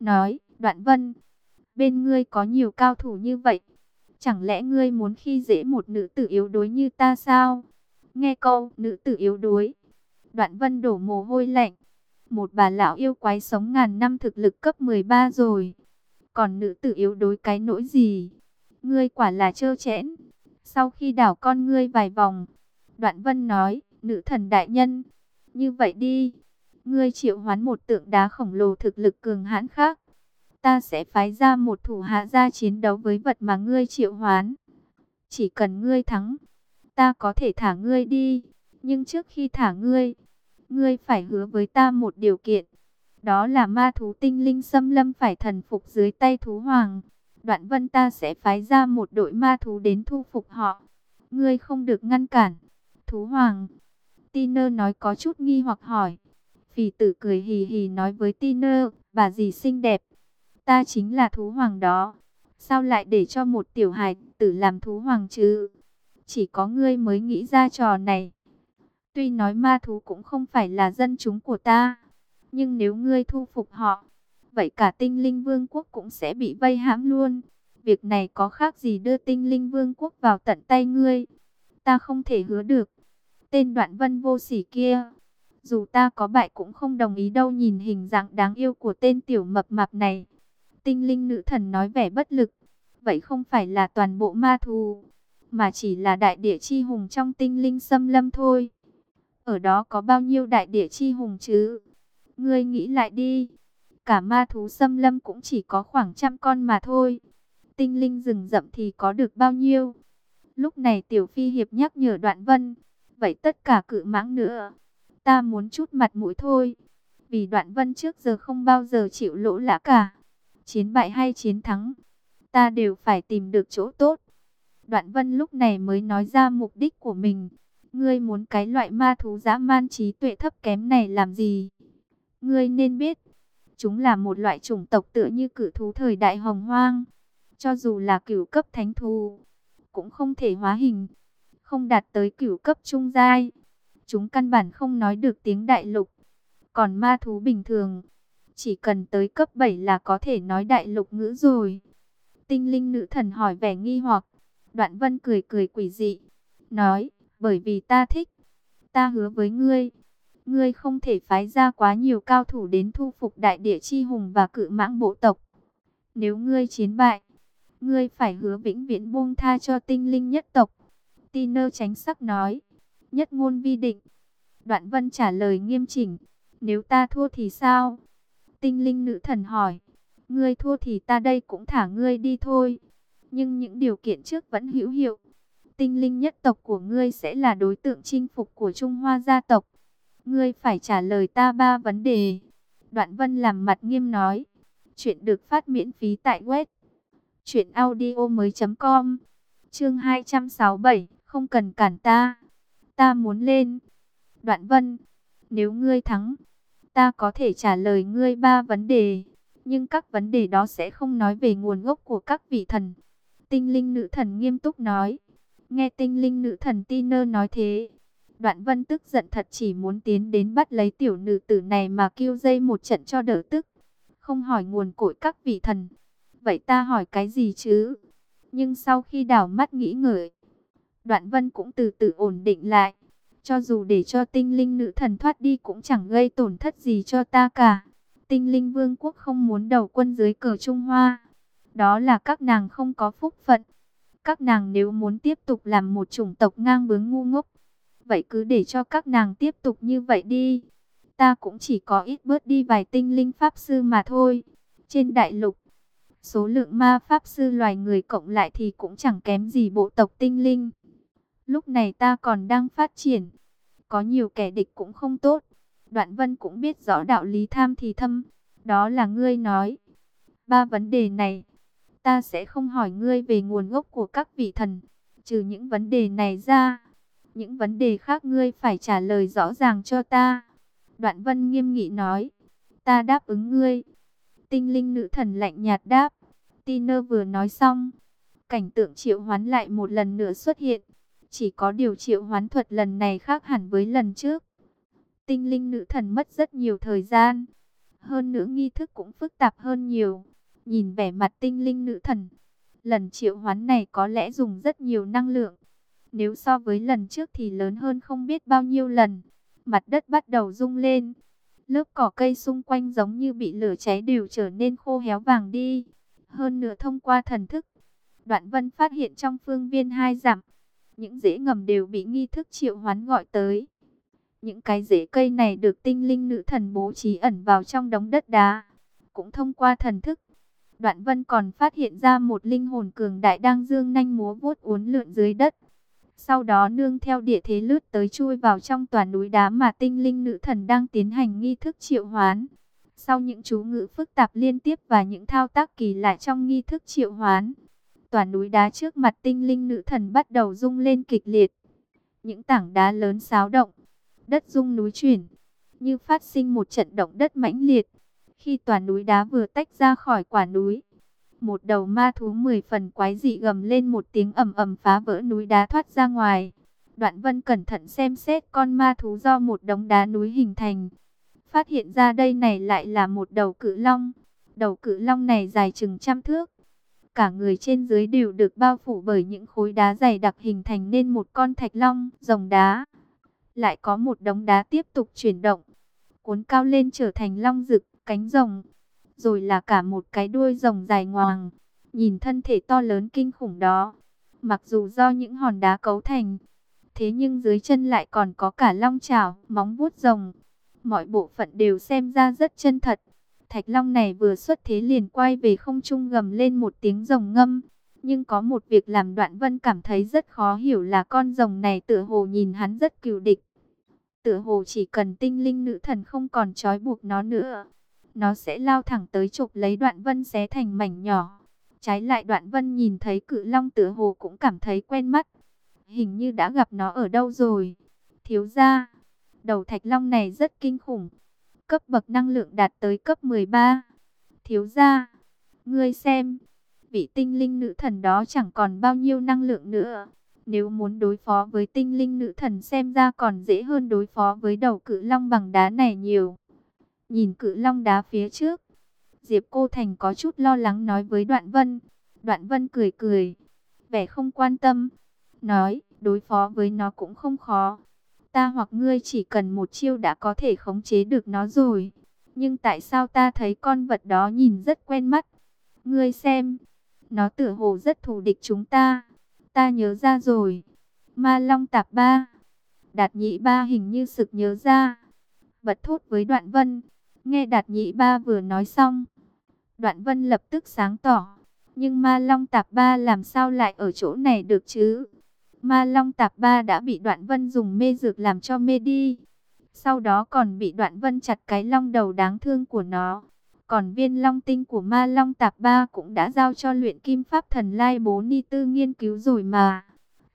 nói, Đoạn Vân, bên ngươi có nhiều cao thủ như vậy, chẳng lẽ ngươi muốn khi dễ một nữ tử yếu đuối như ta sao? Nghe câu nữ tử yếu đuối, Đoạn Vân đổ mồ hôi lạnh. Một bà lão yêu quái sống ngàn năm thực lực cấp 13 rồi. Còn nữ tử yếu đuối cái nỗi gì? Ngươi quả là trơ chẽn. Sau khi đảo con ngươi vài vòng, Đoạn Vân nói, nữ thần đại nhân, như vậy đi, ngươi triệu hoán một tượng đá khổng lồ thực lực cường hãn khác. Ta sẽ phái ra một thủ hạ ra chiến đấu với vật mà ngươi triệu hoán. Chỉ cần ngươi thắng, ta có thể thả ngươi đi. Nhưng trước khi thả ngươi, ngươi phải hứa với ta một điều kiện. Đó là ma thú tinh linh xâm lâm phải thần phục dưới tay thú hoàng. Đoạn vân ta sẽ phái ra một đội ma thú đến thu phục họ. Ngươi không được ngăn cản. Thú hoàng. Tiner nói có chút nghi hoặc hỏi. Phì tử cười hì hì nói với Tiner, bà gì xinh đẹp. Ta chính là thú hoàng đó. Sao lại để cho một tiểu hài tử làm thú hoàng chứ? Chỉ có ngươi mới nghĩ ra trò này. Tuy nói ma thú cũng không phải là dân chúng của ta, nhưng nếu ngươi thu phục họ, vậy cả tinh linh vương quốc cũng sẽ bị vây hãm luôn. Việc này có khác gì đưa tinh linh vương quốc vào tận tay ngươi? Ta không thể hứa được. Tên đoạn vân vô sỉ kia, dù ta có bại cũng không đồng ý đâu nhìn hình dạng đáng yêu của tên tiểu mập mạp này. Tinh linh nữ thần nói vẻ bất lực. Vậy không phải là toàn bộ ma thú, mà chỉ là đại địa chi hùng trong tinh linh xâm lâm thôi. Ở đó có bao nhiêu đại địa chi hùng chứ? Ngươi nghĩ lại đi. Cả ma thú xâm lâm cũng chỉ có khoảng trăm con mà thôi. Tinh linh rừng rậm thì có được bao nhiêu? Lúc này Tiểu Phi Hiệp nhắc nhở Đoạn Vân. Vậy tất cả cự mãng nữa. Ta muốn chút mặt mũi thôi. Vì Đoạn Vân trước giờ không bao giờ chịu lỗ lã cả. Chiến bại hay chiến thắng. Ta đều phải tìm được chỗ tốt. Đoạn Vân lúc này mới nói ra mục đích của mình. Ngươi muốn cái loại ma thú dã man trí tuệ thấp kém này làm gì? Ngươi nên biết, chúng là một loại chủng tộc tựa như cử thú thời đại hồng hoang. Cho dù là cửu cấp thánh thú, cũng không thể hóa hình, không đạt tới cửu cấp trung giai. Chúng căn bản không nói được tiếng đại lục. Còn ma thú bình thường, chỉ cần tới cấp 7 là có thể nói đại lục ngữ rồi. Tinh linh nữ thần hỏi vẻ nghi hoặc. Đoạn vân cười cười quỷ dị. Nói, bởi vì ta thích. Ta hứa với ngươi, ngươi không thể phái ra quá nhiều cao thủ đến thu phục đại địa chi hùng và cự mãng bộ tộc. Nếu ngươi chiến bại, ngươi phải hứa vĩnh viễn buông tha cho tinh linh nhất tộc. Tiner tránh sắc nói, nhất ngôn vi định. Đoạn vân trả lời nghiêm chỉnh, nếu ta thua thì sao? Tinh linh nữ thần hỏi, ngươi thua thì ta đây cũng thả ngươi đi thôi. Nhưng những điều kiện trước vẫn hữu hiệu tinh linh nhất tộc của ngươi sẽ là đối tượng chinh phục của Trung Hoa gia tộc. Ngươi phải trả lời ta ba vấn đề. Đoạn vân làm mặt nghiêm nói. Chuyện được phát miễn phí tại web. Chuyện audio mới com. Chương 267. Không cần cản ta. Ta muốn lên. Đoạn vân. Nếu ngươi thắng. Ta có thể trả lời ngươi ba vấn đề. Nhưng các vấn đề đó sẽ không nói về nguồn gốc của các vị thần. Tinh linh nữ thần nghiêm túc nói. Nghe tinh linh nữ thần Tiner nói thế, Đoạn Vân tức giận thật chỉ muốn tiến đến bắt lấy tiểu nữ tử này mà kêu dây một trận cho đỡ tức. Không hỏi nguồn cội các vị thần. Vậy ta hỏi cái gì chứ? Nhưng sau khi đảo mắt nghĩ ngợi, Đoạn Vân cũng từ từ ổn định lại. Cho dù để cho tinh linh nữ thần thoát đi cũng chẳng gây tổn thất gì cho ta cả. Tinh linh vương quốc không muốn đầu quân dưới cờ Trung Hoa. Đó là các nàng không có phúc phận. Các nàng nếu muốn tiếp tục làm một chủng tộc ngang bướng ngu ngốc, vậy cứ để cho các nàng tiếp tục như vậy đi. Ta cũng chỉ có ít bớt đi vài tinh linh pháp sư mà thôi. Trên đại lục, số lượng ma pháp sư loài người cộng lại thì cũng chẳng kém gì bộ tộc tinh linh. Lúc này ta còn đang phát triển, có nhiều kẻ địch cũng không tốt. Đoạn vân cũng biết rõ đạo lý tham thì thâm, đó là ngươi nói. Ba vấn đề này, ta sẽ không hỏi ngươi về nguồn gốc của các vị thần. Trừ những vấn đề này ra, những vấn đề khác ngươi phải trả lời rõ ràng cho ta. Đoạn vân nghiêm nghị nói, ta đáp ứng ngươi. Tinh linh nữ thần lạnh nhạt đáp, Tiner vừa nói xong, cảnh tượng triệu hoán lại một lần nữa xuất hiện. Chỉ có điều triệu hoán thuật lần này khác hẳn với lần trước. Tinh linh nữ thần mất rất nhiều thời gian. Hơn nữa nghi thức cũng phức tạp hơn nhiều. Nhìn vẻ mặt tinh linh nữ thần, lần triệu hoán này có lẽ dùng rất nhiều năng lượng. Nếu so với lần trước thì lớn hơn không biết bao nhiêu lần. Mặt đất bắt đầu rung lên. Lớp cỏ cây xung quanh giống như bị lửa cháy đều trở nên khô héo vàng đi. Hơn nữa thông qua thần thức, Đoạn Vân phát hiện trong phương viên hai giảm những rễ ngầm đều bị nghi thức triệu hoán gọi tới. Những cái rễ cây này được tinh linh nữ thần bố trí ẩn vào trong đống đất đá. Cũng thông qua thần thức, Đoạn Vân còn phát hiện ra một linh hồn cường đại đang dương nanh múa vuốt uốn lượn dưới đất. Sau đó nương theo địa thế lướt tới chui vào trong tòa núi đá mà tinh linh nữ thần đang tiến hành nghi thức triệu hoán. Sau những chú ngữ phức tạp liên tiếp và những thao tác kỳ lạ trong nghi thức triệu hoán, tòa núi đá trước mặt tinh linh nữ thần bắt đầu rung lên kịch liệt. Những tảng đá lớn xáo động, đất rung núi chuyển, như phát sinh một trận động đất mãnh liệt. Khi tòa núi đá vừa tách ra khỏi quả núi, một đầu ma thú mười phần quái dị gầm lên một tiếng ầm ầm phá vỡ núi đá thoát ra ngoài. Đoạn Vân cẩn thận xem xét con ma thú do một đống đá núi hình thành. Phát hiện ra đây này lại là một đầu cự long. Đầu cự long này dài chừng trăm thước. Cả người trên dưới đều được bao phủ bởi những khối đá dày đặc hình thành nên một con thạch long, rồng đá. Lại có một đống đá tiếp tục chuyển động, cuốn cao lên trở thành long rực, cánh rồng. Rồi là cả một cái đuôi rồng dài ngoằng, nhìn thân thể to lớn kinh khủng đó. Mặc dù do những hòn đá cấu thành, thế nhưng dưới chân lại còn có cả long chảo, móng vuốt rồng. Mọi bộ phận đều xem ra rất chân thật. Thạch Long này vừa xuất thế liền quay về không trung gầm lên một tiếng rồng ngâm. Nhưng có một việc làm Đoạn Vân cảm thấy rất khó hiểu là con rồng này tựa hồ nhìn hắn rất cừu địch. Tựa hồ chỉ cần tinh linh nữ thần không còn trói buộc nó nữa. Nó sẽ lao thẳng tới chụp lấy Đoạn Vân xé thành mảnh nhỏ. Trái lại Đoạn Vân nhìn thấy cự long tựa hồ cũng cảm thấy quen mắt. Hình như đã gặp nó ở đâu rồi. Thiếu ra, đầu thạch long này rất kinh khủng cấp bậc năng lượng đạt tới cấp 13. Thiếu gia, ngươi xem, vị tinh linh nữ thần đó chẳng còn bao nhiêu năng lượng nữa. Nếu muốn đối phó với tinh linh nữ thần xem ra còn dễ hơn đối phó với đầu cự long bằng đá này nhiều. Nhìn cự long đá phía trước, Diệp Cô Thành có chút lo lắng nói với Đoạn Vân. Đoạn Vân cười cười, vẻ không quan tâm, nói đối phó với nó cũng không khó ta hoặc ngươi chỉ cần một chiêu đã có thể khống chế được nó rồi. Nhưng tại sao ta thấy con vật đó nhìn rất quen mắt? Ngươi xem, nó tựa hồ rất thù địch chúng ta. Ta nhớ ra rồi. Ma Long Tạp Ba. Đạt Nhị Ba hình như sực nhớ ra. Bật thốt với Đoạn Vân. Nghe Đạt Nhị Ba vừa nói xong. Đoạn Vân lập tức sáng tỏ. Nhưng Ma Long Tạp Ba làm sao lại ở chỗ này được chứ? Ma Long Tạp Ba đã bị Đoạn Vân dùng mê dược làm cho mê đi. Sau đó còn bị Đoạn Vân chặt cái long đầu đáng thương của nó. Còn viên long tinh của Ma Long Tạp Ba cũng đã giao cho luyện kim pháp thần Lai Bố Ni Tư nghiên cứu rồi mà.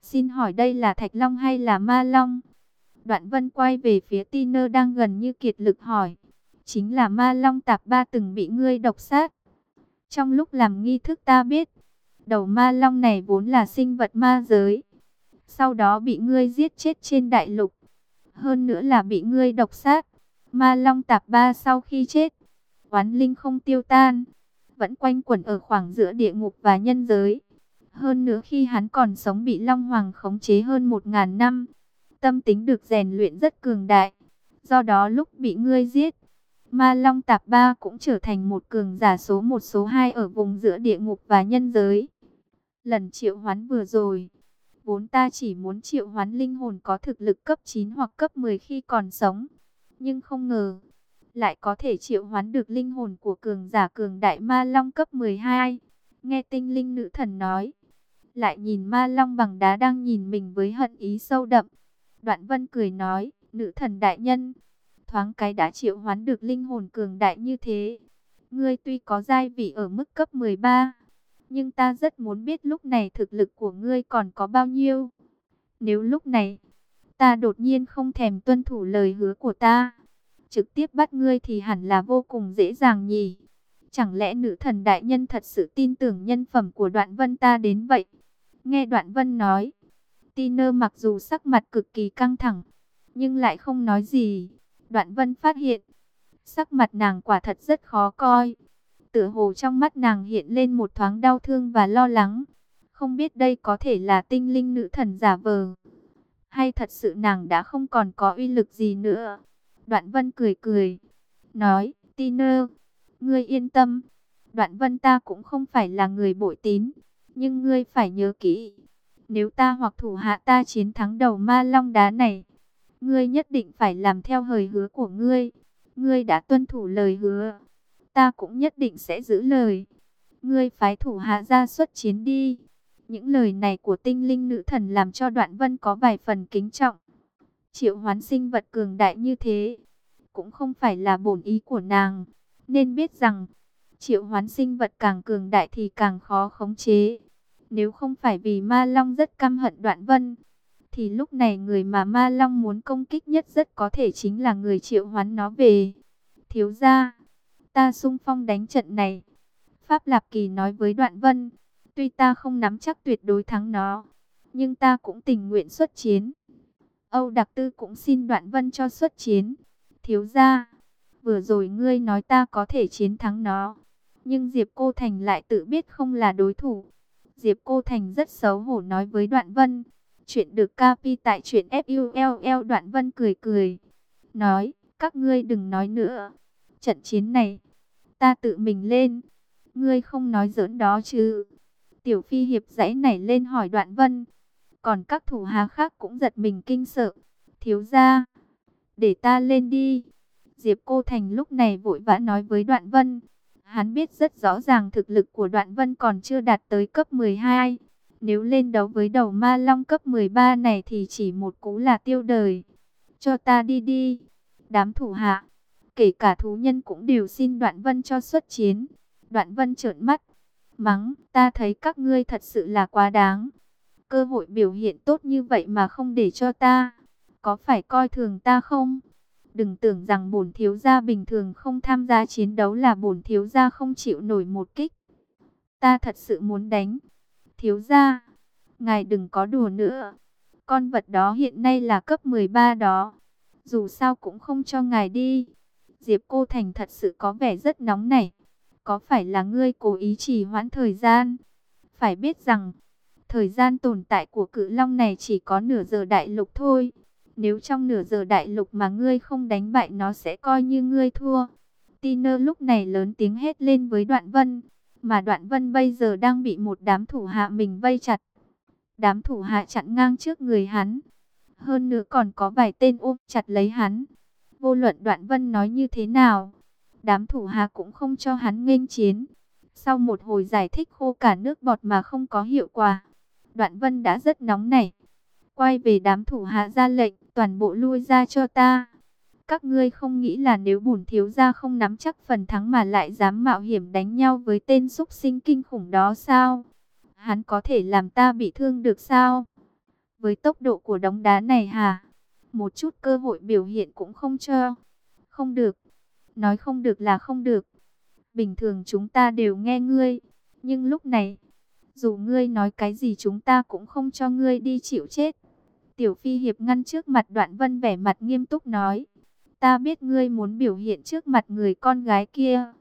Xin hỏi đây là Thạch Long hay là Ma Long? Đoạn Vân quay về phía Tiner đang gần như kiệt lực hỏi. Chính là Ma Long Tạp Ba từng bị ngươi độc sát. Trong lúc làm nghi thức ta biết, đầu Ma Long này vốn là sinh vật ma giới sau đó bị ngươi giết chết trên đại lục. Hơn nữa là bị ngươi độc sát. Ma Long Tạp Ba sau khi chết, oán linh không tiêu tan, vẫn quanh quẩn ở khoảng giữa địa ngục và nhân giới. Hơn nữa khi hắn còn sống bị Long Hoàng khống chế hơn một ngàn năm, tâm tính được rèn luyện rất cường đại. Do đó lúc bị ngươi giết, Ma Long Tạp Ba cũng trở thành một cường giả số một số hai ở vùng giữa địa ngục và nhân giới. Lần triệu hoán vừa rồi, Vốn ta chỉ muốn triệu hoán linh hồn có thực lực cấp 9 hoặc cấp 10 khi còn sống. Nhưng không ngờ, lại có thể triệu hoán được linh hồn của cường giả cường đại ma long cấp 12. Nghe tinh linh nữ thần nói, lại nhìn ma long bằng đá đang nhìn mình với hận ý sâu đậm. Đoạn vân cười nói, nữ thần đại nhân, thoáng cái đã triệu hoán được linh hồn cường đại như thế. Ngươi tuy có giai vị ở mức cấp 13, nhưng ta rất muốn biết lúc này thực lực của ngươi còn có bao nhiêu. Nếu lúc này, ta đột nhiên không thèm tuân thủ lời hứa của ta, trực tiếp bắt ngươi thì hẳn là vô cùng dễ dàng nhỉ. Chẳng lẽ nữ thần đại nhân thật sự tin tưởng nhân phẩm của đoạn vân ta đến vậy? Nghe đoạn vân nói, Tiner mặc dù sắc mặt cực kỳ căng thẳng, nhưng lại không nói gì. Đoạn vân phát hiện, Sắc mặt nàng quả thật rất khó coi. Tựa hồ trong mắt nàng hiện lên một thoáng đau thương và lo lắng. Không biết đây có thể là tinh linh nữ thần giả vờ. Hay thật sự nàng đã không còn có uy lực gì nữa. Đoạn vân cười cười. Nói, Tiner, ngươi yên tâm. Đoạn vân ta cũng không phải là người bội tín. Nhưng ngươi phải nhớ kỹ. Nếu ta hoặc thủ hạ ta chiến thắng đầu ma long đá này. Ngươi nhất định phải làm theo lời hứa của ngươi. Ngươi đã tuân thủ lời hứa. Ta cũng nhất định sẽ giữ lời. Ngươi phái thủ hạ ra xuất chiến đi. Những lời này của tinh linh nữ thần làm cho đoạn vân có vài phần kính trọng. Triệu hoán sinh vật cường đại như thế. Cũng không phải là bổn ý của nàng. Nên biết rằng. Triệu hoán sinh vật càng cường đại thì càng khó khống chế. Nếu không phải vì ma long rất căm hận đoạn vân. Thì lúc này người mà ma long muốn công kích nhất rất có thể chính là người triệu hoán nó về. Thiếu gia, ta sung phong đánh trận này. Pháp Lạp Kỳ nói với đoạn vân. Tuy ta không nắm chắc tuyệt đối thắng nó, nhưng ta cũng tình nguyện xuất chiến. Âu Đặc Tư cũng xin Đoạn Vân cho xuất chiến. Thiếu gia, vừa rồi ngươi nói ta có thể chiến thắng nó, nhưng Diệp Cô Thành lại tự biết không là đối thủ. Diệp Cô Thành rất xấu hổ nói với Đoạn Vân. Chuyện được capi tại truyện FULL Đoạn Vân cười cười. Nói, các ngươi đừng nói nữa. Trận chiến này, ta tự mình lên. Ngươi không nói giỡn đó chứ. Tiểu Phi Hiệp dãy nảy lên hỏi Đoạn Vân. Còn các thủ hạ khác cũng giật mình kinh sợ. Thiếu ra, để ta lên đi. Diệp Cô Thành lúc này vội vã nói với Đoạn Vân. Hắn biết rất rõ ràng thực lực của Đoạn Vân còn chưa đạt tới cấp 12. Nếu lên đấu với đầu ma long cấp 13 này thì chỉ một cú là tiêu đời. Cho ta đi đi. Đám thủ hạ, kể cả thú nhân cũng đều xin Đoạn Vân cho xuất chiến. Đoạn Vân trợn mắt, mắng, ta thấy các ngươi thật sự là quá đáng. Cơ hội biểu hiện tốt như vậy mà không để cho ta, có phải coi thường ta không? Đừng tưởng rằng bổn thiếu gia bình thường không tham gia chiến đấu là bổn thiếu gia không chịu nổi một kích. Ta thật sự muốn đánh. Thiếu gia, ngài đừng có đùa nữa. Con vật đó hiện nay là cấp 13 đó. Dù sao cũng không cho ngài đi. Diệp Cô Thành thật sự có vẻ rất nóng nảy. Có phải là ngươi cố ý trì hoãn thời gian? Phải biết rằng, thời gian tồn tại của cự long này chỉ có nửa giờ đại lục thôi. Nếu trong nửa giờ đại lục mà ngươi không đánh bại nó sẽ coi như ngươi thua. Tiner lúc này lớn tiếng hét lên với Đoạn Vân. Mà Đoạn Vân bây giờ đang bị một đám thủ hạ mình vây chặt. Đám thủ hạ chặn ngang trước người hắn. Hơn nữa còn có vài tên ôm chặt lấy hắn. Vô luận Đoạn Vân nói như thế nào, đám thủ hạ cũng không cho hắn nghênh chiến. Sau một hồi giải thích khô cả nước bọt mà không có hiệu quả, Đoạn Vân đã rất nóng nảy. Quay về đám thủ hạ ra lệnh, toàn bộ lui ra cho ta. Các ngươi không nghĩ là nếu bổn thiếu gia không nắm chắc phần thắng mà lại dám mạo hiểm đánh nhau với tên xúc sinh kinh khủng đó sao? Hắn có thể làm ta bị thương được sao? Với tốc độ của đống đá này hả? Một chút cơ hội biểu hiện cũng không cho. Không được. Nói không được là không được. Bình thường chúng ta đều nghe ngươi. Nhưng lúc này, dù ngươi nói cái gì chúng ta cũng không cho ngươi đi chịu chết. Tiểu Phi Hiệp ngăn trước mặt đoạn vân vẻ mặt nghiêm túc nói. Ta biết ngươi muốn biểu hiện trước mặt người con gái kia.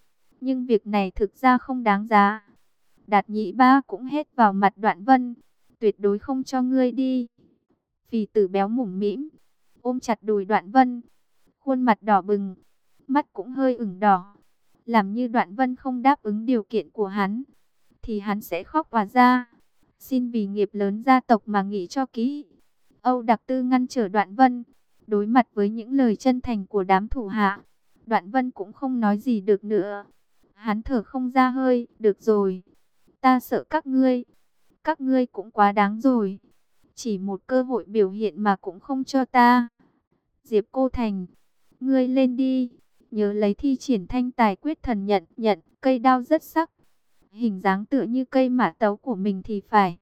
Nhưng việc này thực ra không đáng giá. Đạt nhị ba cũng hết vào mặt đoạn vân. Tuyệt đối không cho ngươi đi. Phì tử béo mủng mĩm. Ôm chặt đùi đoạn vân. Khuôn mặt đỏ bừng mắt cũng hơi ửng đỏ. Làm như đoạn vân không đáp ứng điều kiện của hắn, thì hắn sẽ khóc và ra. Xin vì nghiệp lớn gia tộc mà nghĩ cho kỹ. Âu Đặc Tư ngăn trở đoạn vân, đối mặt với những lời chân thành của đám thủ hạ. Đoạn vân cũng không nói gì được nữa. Hắn thở không ra hơi, được rồi. Ta sợ các ngươi. Các ngươi cũng quá đáng rồi. Chỉ một cơ hội biểu hiện mà cũng không cho ta. Diệp Cô Thành, ngươi lên đi nhớ lấy thi triển thanh tài quyết thần nhận, nhận, cây đao rất sắc. Hình dáng tựa như cây mã tấu của mình thì phải.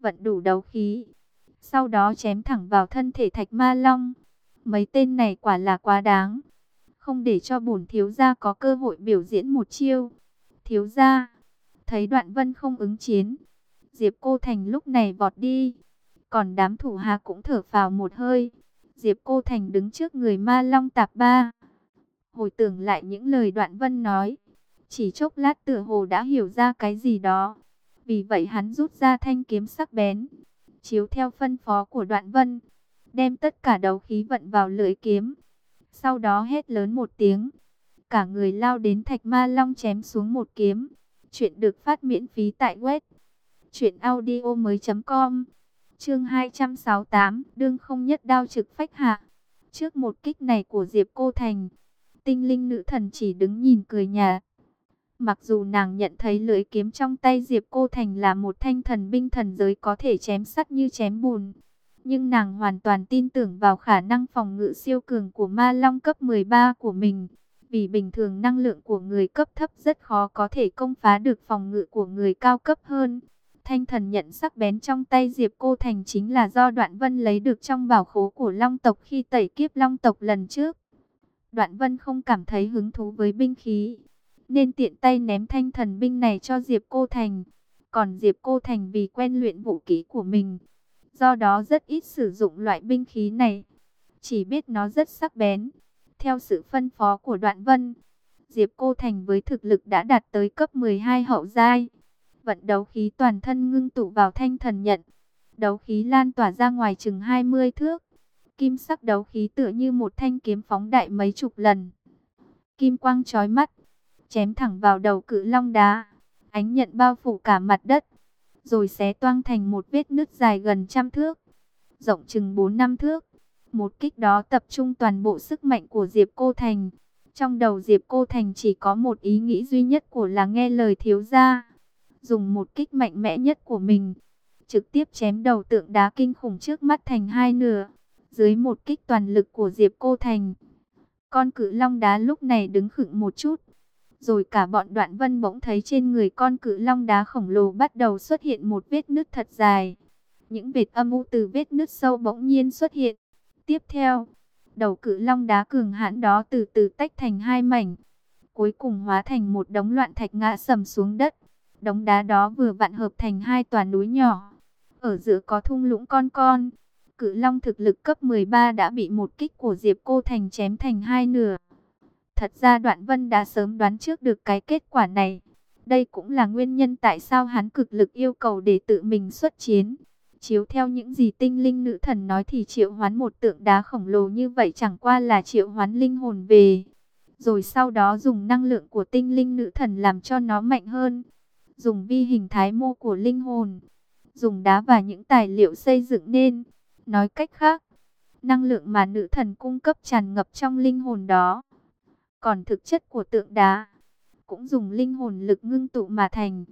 Vận đủ đấu khí. Sau đó chém thẳng vào thân thể thạch ma long. Mấy tên này quả là quá đáng. Không để cho bổn thiếu gia có cơ hội biểu diễn một chiêu. Thiếu gia, thấy đoạn vân không ứng chiến. Diệp Cô Thành lúc này vọt đi. Còn đám thủ hạ cũng thở phào một hơi. Diệp Cô Thành đứng trước người ma long tạp ba hồi tưởng lại những lời Đoạn Vân nói. Chỉ chốc lát tựa hồ đã hiểu ra cái gì đó. Vì vậy hắn rút ra thanh kiếm sắc bén, chiếu theo phân phó của Đoạn Vân, đem tất cả đấu khí vận vào lưỡi kiếm. Sau đó hét lớn một tiếng, cả người lao đến Thạch Ma Long chém xuống một kiếm. Chuyện được phát miễn phí tại web mới.com Chương 268, đương không nhất đao trực phách hạ. Trước một kích này của Diệp Cô Thành, Tinh linh nữ thần chỉ đứng nhìn cười nhà. Mặc dù nàng nhận thấy lưỡi kiếm trong tay Diệp Cô Thành là một thanh thần binh thần giới có thể chém sắt như chém bùn, nhưng nàng hoàn toàn tin tưởng vào khả năng phòng ngự siêu cường của ma long cấp 13 của mình. Vì bình thường năng lượng của người cấp thấp rất khó có thể công phá được phòng ngự của người cao cấp hơn. Thanh thần nhận sắc bén trong tay Diệp Cô Thành chính là do Đoạn Vân lấy được trong bảo khố của Long tộc khi tẩy kiếp Long tộc lần trước. Đoạn Vân không cảm thấy hứng thú với binh khí, nên tiện tay ném thanh thần binh này cho Diệp Cô Thành. Còn Diệp Cô Thành vì quen luyện vũ khí của mình, do đó rất ít sử dụng loại binh khí này, chỉ biết nó rất sắc bén. Theo sự phân phó của Đoạn Vân, Diệp Cô Thành với thực lực đã đạt tới cấp 12 hậu giai. Vận đấu khí toàn thân ngưng tụ vào thanh thần nhận. Đấu khí lan tỏa ra ngoài chừng 20 thước. Kim sắc đấu khí tựa như một thanh kiếm phóng đại mấy chục lần. Kim quang chói mắt, chém thẳng vào đầu cự long đá. Ánh nhận bao phủ cả mặt đất, rồi xé toang thành một vết nứt dài gần trăm thước, rộng chừng 4 năm thước. Một kích đó tập trung toàn bộ sức mạnh của Diệp Cô Thành. Trong đầu Diệp Cô Thành chỉ có một ý nghĩ duy nhất của là nghe lời thiếu gia. Dùng một kích mạnh mẽ nhất của mình, trực tiếp chém đầu tượng đá kinh khủng trước mắt thành hai nửa. Dưới một kích toàn lực của Diệp Cô Thành, con cự long đá lúc này đứng khựng một chút. Rồi cả bọn đoạn vân bỗng thấy trên người con cự long đá khổng lồ bắt đầu xuất hiện một vết nứt thật dài. Những vệt âm u từ vết nứt sâu bỗng nhiên xuất hiện. Tiếp theo, đầu cự long đá cường hãn đó từ từ tách thành hai mảnh. Cuối cùng hóa thành một đống loạn thạch ngã sầm xuống đất. Đống đá đó vừa vặn hợp thành hai tòa núi nhỏ. Ở giữa có thung lũng con con. Cự long thực lực cấp 13 đã bị một kích của Diệp Cô Thành chém thành hai nửa. Thật ra Đoạn Vân đã sớm đoán trước được cái kết quả này. Đây cũng là nguyên nhân tại sao hắn cực lực yêu cầu để tự mình xuất chiến. Chiếu theo những gì tinh linh nữ thần nói thì triệu hoán một tượng đá khổng lồ như vậy chẳng qua là triệu hoán linh hồn về. Rồi sau đó dùng năng lượng của tinh linh nữ thần làm cho nó mạnh hơn. Dùng vi hình thái mô của linh hồn. Dùng đá và những tài liệu xây dựng nên. Nói cách khác, năng lượng mà nữ thần cung cấp tràn ngập trong linh hồn đó. Còn thực chất của tượng đá, cũng dùng linh hồn lực ngưng tụ mà thành.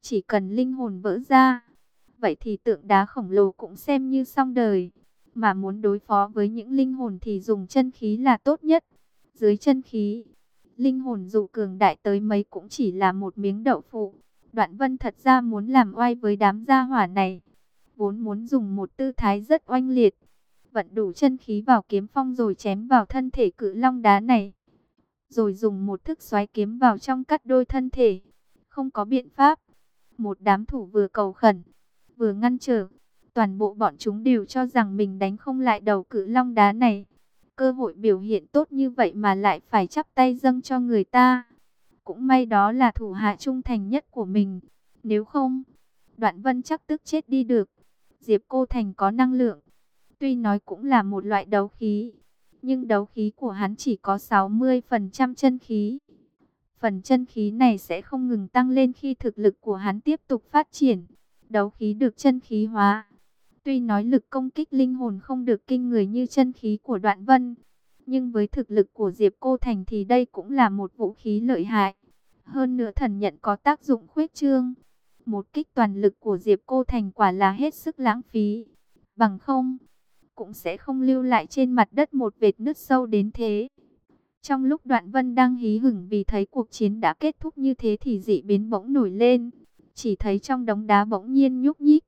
Chỉ cần linh hồn vỡ ra, vậy thì tượng đá khổng lồ cũng xem như xong đời. Mà muốn đối phó với những linh hồn thì dùng chân khí là tốt nhất. Dưới chân khí, linh hồn dù cường đại tới mấy cũng chỉ là một miếng đậu phụ. Đoạn vân thật ra muốn làm oai với đám gia hỏa này vốn muốn dùng một tư thái rất oanh liệt, vận đủ chân khí vào kiếm phong rồi chém vào thân thể cự long đá này. Rồi dùng một thức xoáy kiếm vào trong cắt đôi thân thể. Không có biện pháp. Một đám thủ vừa cầu khẩn, vừa ngăn trở. Toàn bộ bọn chúng đều cho rằng mình đánh không lại đầu cự long đá này. Cơ hội biểu hiện tốt như vậy mà lại phải chắp tay dâng cho người ta. Cũng may đó là thủ hạ trung thành nhất của mình. Nếu không, đoạn vân chắc tức chết đi được. Diệp Cô Thành có năng lượng. Tuy nói cũng là một loại đấu khí, nhưng đấu khí của hắn chỉ có 60% chân khí. Phần chân khí này sẽ không ngừng tăng lên khi thực lực của hắn tiếp tục phát triển. Đấu khí được chân khí hóa. Tuy nói lực công kích linh hồn không được kinh người như chân khí của đoạn vân, nhưng với thực lực của Diệp Cô Thành thì đây cũng là một vũ khí lợi hại. Hơn nữa thần nhận có tác dụng khuyết trương. Một kích toàn lực của Diệp Cô Thành quả là hết sức lãng phí. Bằng không, cũng sẽ không lưu lại trên mặt đất một vệt nứt sâu đến thế. Trong lúc Đoạn Vân đang hí hửng vì thấy cuộc chiến đã kết thúc như thế thì dị biến bỗng nổi lên. Chỉ thấy trong đống đá bỗng nhiên nhúc nhích.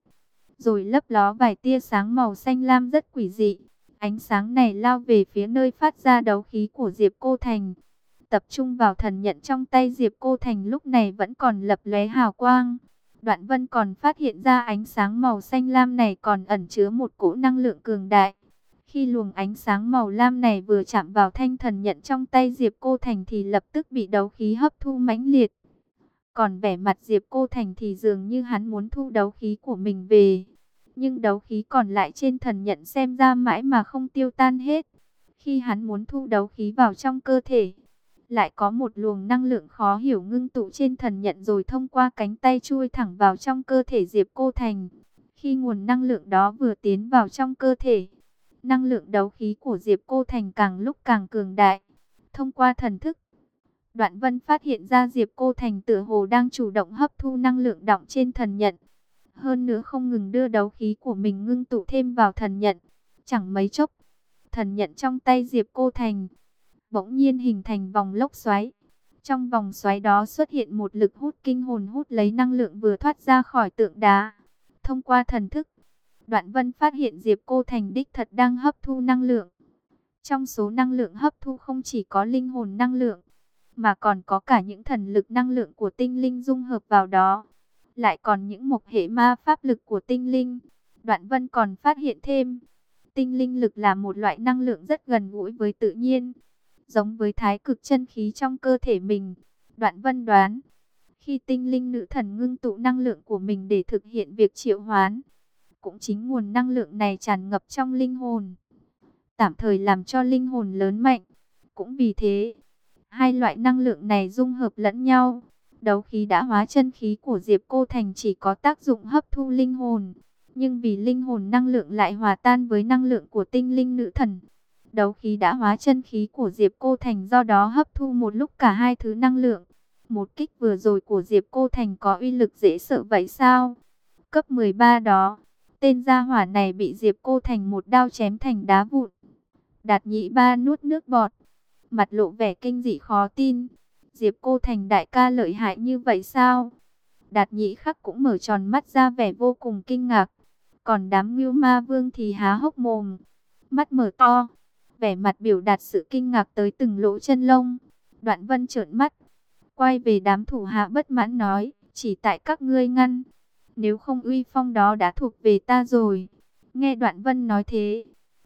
Rồi lấp ló vài tia sáng màu xanh lam rất quỷ dị. Ánh sáng này lao về phía nơi phát ra đấu khí của Diệp Cô Thành. Tập trung vào thần nhận trong tay Diệp Cô Thành lúc này vẫn còn lập lóe hào quang. Đoạn vân còn phát hiện ra ánh sáng màu xanh lam này còn ẩn chứa một cỗ năng lượng cường đại. Khi luồng ánh sáng màu lam này vừa chạm vào thanh thần nhận trong tay Diệp Cô Thành thì lập tức bị đấu khí hấp thu mãnh liệt. Còn vẻ mặt Diệp Cô Thành thì dường như hắn muốn thu đấu khí của mình về. Nhưng đấu khí còn lại trên thần nhận xem ra mãi mà không tiêu tan hết. Khi hắn muốn thu đấu khí vào trong cơ thể, lại có một luồng năng lượng khó hiểu ngưng tụ trên thần nhận rồi thông qua cánh tay chui thẳng vào trong cơ thể Diệp Cô Thành. Khi nguồn năng lượng đó vừa tiến vào trong cơ thể, năng lượng đấu khí của Diệp Cô Thành càng lúc càng cường đại. Thông qua thần thức, Đoạn Vân phát hiện ra Diệp Cô Thành tựa hồ đang chủ động hấp thu năng lượng động trên thần nhận. Hơn nữa không ngừng đưa đấu khí của mình ngưng tụ thêm vào thần nhận. Chẳng mấy chốc, thần nhận trong tay Diệp Cô Thành bỗng nhiên hình thành vòng lốc xoáy. Trong vòng xoáy đó xuất hiện một lực hút kinh hồn hút lấy năng lượng vừa thoát ra khỏi tượng đá. Thông qua thần thức, Đoạn Vân phát hiện Diệp Cô Thành đích thật đang hấp thu năng lượng. Trong số năng lượng hấp thu không chỉ có linh hồn năng lượng, mà còn có cả những thần lực năng lượng của tinh linh dung hợp vào đó. Lại còn những mộc hệ ma pháp lực của tinh linh. Đoạn Vân còn phát hiện thêm, tinh linh lực là một loại năng lượng rất gần gũi với tự nhiên, giống với thái cực chân khí trong cơ thể mình. Đoạn Vân đoán, khi tinh linh nữ thần ngưng tụ năng lượng của mình để thực hiện việc triệu hoán, cũng chính nguồn năng lượng này tràn ngập trong linh hồn, tạm thời làm cho linh hồn lớn mạnh. Cũng vì thế, hai loại năng lượng này dung hợp lẫn nhau. Đấu khí đã hóa chân khí của Diệp Cô Thành chỉ có tác dụng hấp thu linh hồn, nhưng vì linh hồn năng lượng lại hòa tan với năng lượng của tinh linh nữ thần. Đấu khí đã hóa chân khí của Diệp Cô Thành do đó hấp thu một lúc cả hai thứ năng lượng. Một kích vừa rồi của Diệp Cô Thành có uy lực dễ sợ vậy sao? Cấp 13 đó, tên gia hỏa này bị Diệp Cô Thành một đao chém thành đá vụn. Đạt nhị ba nuốt nước bọt, mặt lộ vẻ kinh dị khó tin. Diệp Cô Thành đại ca lợi hại như vậy sao? Đạt nhị khắc cũng mở tròn mắt ra vẻ vô cùng kinh ngạc. Còn đám ngưu ma vương thì há hốc mồm, mắt mở to, vẻ mặt biểu đạt sự kinh ngạc tới từng lỗ chân lông. Đoạn vân trợn mắt, quay về đám thủ hạ bất mãn nói, chỉ tại các ngươi ngăn. Nếu không uy phong đó đã thuộc về ta rồi. Nghe đoạn vân nói thế,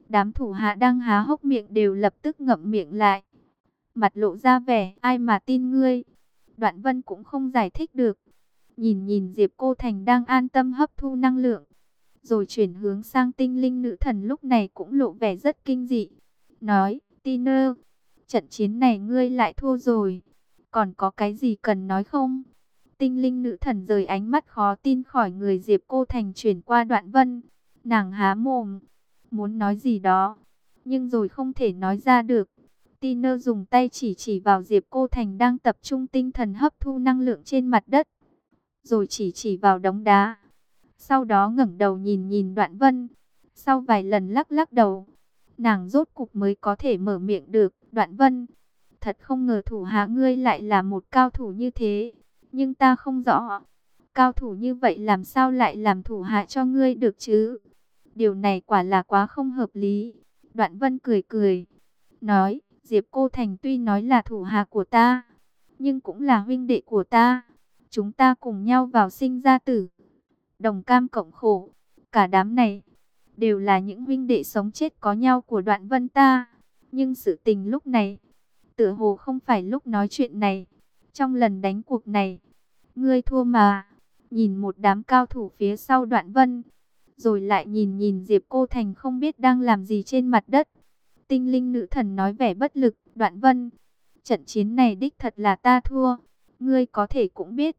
đám thủ hạ đang há hốc miệng đều lập tức ngậm miệng lại. Mặt lộ ra vẻ, ai mà tin ngươi. Đoạn vân cũng không giải thích được. Nhìn nhìn Diệp Cô Thành đang an tâm hấp thu năng lượng. Rồi chuyển hướng sang tinh linh nữ thần lúc này cũng lộ vẻ rất kinh dị. Nói, Tiner, trận chiến này ngươi lại thua rồi. Còn có cái gì cần nói không? Tinh linh nữ thần rời ánh mắt khó tin khỏi người Diệp Cô Thành chuyển qua đoạn vân. Nàng há mồm, muốn nói gì đó, nhưng rồi không thể nói ra được. Tiner dùng tay chỉ chỉ vào Diệp Cô Thành đang tập trung tinh thần hấp thu năng lượng trên mặt đất. Rồi chỉ chỉ vào đống đá. Sau đó ngẩng đầu nhìn nhìn đoạn vân. Sau vài lần lắc lắc đầu, nàng rốt cục mới có thể mở miệng được. Đoạn vân, thật không ngờ thủ hạ ngươi lại là một cao thủ như thế. Nhưng ta không rõ, cao thủ như vậy làm sao lại làm thủ hạ cho ngươi được chứ? Điều này quả là quá không hợp lý. Đoạn vân cười cười, nói, Diệp Cô Thành tuy nói là thủ hạ của ta, nhưng cũng là huynh đệ của ta. Chúng ta cùng nhau vào sinh ra tử, đồng cam cộng khổ. Cả đám này đều là những huynh đệ sống chết có nhau của đoạn vân ta. Nhưng sự tình lúc này, tựa hồ không phải lúc nói chuyện này. Trong lần đánh cuộc này, ngươi thua mà. Nhìn một đám cao thủ phía sau đoạn vân, rồi lại nhìn nhìn Diệp Cô Thành không biết đang làm gì trên mặt đất. Tinh linh nữ thần nói vẻ bất lực, đoạn vân. Trận chiến này đích thật là ta thua. Ngươi có thể cũng biết.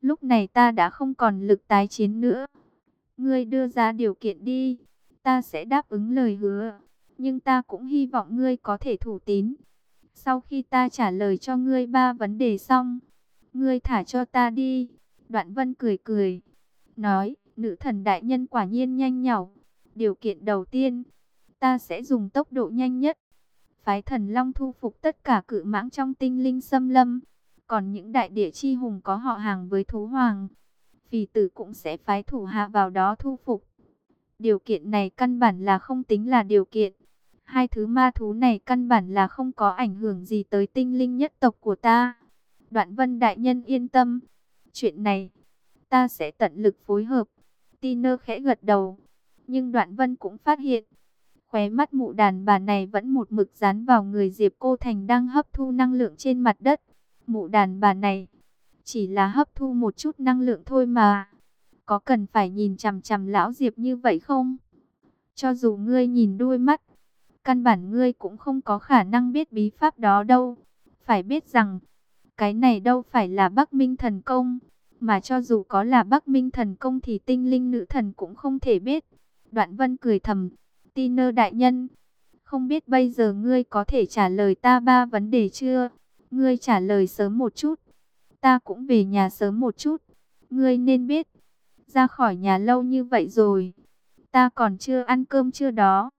Lúc này ta đã không còn lực tái chiến nữa. Ngươi đưa ra điều kiện đi. Ta sẽ đáp ứng lời hứa. Nhưng ta cũng hy vọng ngươi có thể thủ tín. Sau khi ta trả lời cho ngươi ba vấn đề xong. Ngươi thả cho ta đi. Đoạn vân cười cười. Nói, nữ thần đại nhân quả nhiên nhanh nhảu. Điều kiện đầu tiên ta sẽ dùng tốc độ nhanh nhất. Phái thần long thu phục tất cả cự mãng trong tinh linh xâm lâm. Còn những đại địa chi hùng có họ hàng với thú hoàng, phì tử cũng sẽ phái thủ hạ vào đó thu phục. Điều kiện này căn bản là không tính là điều kiện. Hai thứ ma thú này căn bản là không có ảnh hưởng gì tới tinh linh nhất tộc của ta. Đoạn vân đại nhân yên tâm. Chuyện này, ta sẽ tận lực phối hợp. Tiner khẽ gật đầu. Nhưng đoạn vân cũng phát hiện, Khóe mắt mụ đàn bà này vẫn một mực dán vào người Diệp Cô Thành đang hấp thu năng lượng trên mặt đất. Mụ đàn bà này chỉ là hấp thu một chút năng lượng thôi mà. Có cần phải nhìn chằm chằm lão Diệp như vậy không? Cho dù ngươi nhìn đuôi mắt, căn bản ngươi cũng không có khả năng biết bí pháp đó đâu. Phải biết rằng, cái này đâu phải là Bắc Minh thần công, mà cho dù có là Bắc Minh thần công thì tinh linh nữ thần cũng không thể biết. Đoạn Vân cười thầm, Tiner đại nhân, không biết bây giờ ngươi có thể trả lời ta ba vấn đề chưa? Ngươi trả lời sớm một chút, ta cũng về nhà sớm một chút. Ngươi nên biết, ra khỏi nhà lâu như vậy rồi, ta còn chưa ăn cơm chưa đó.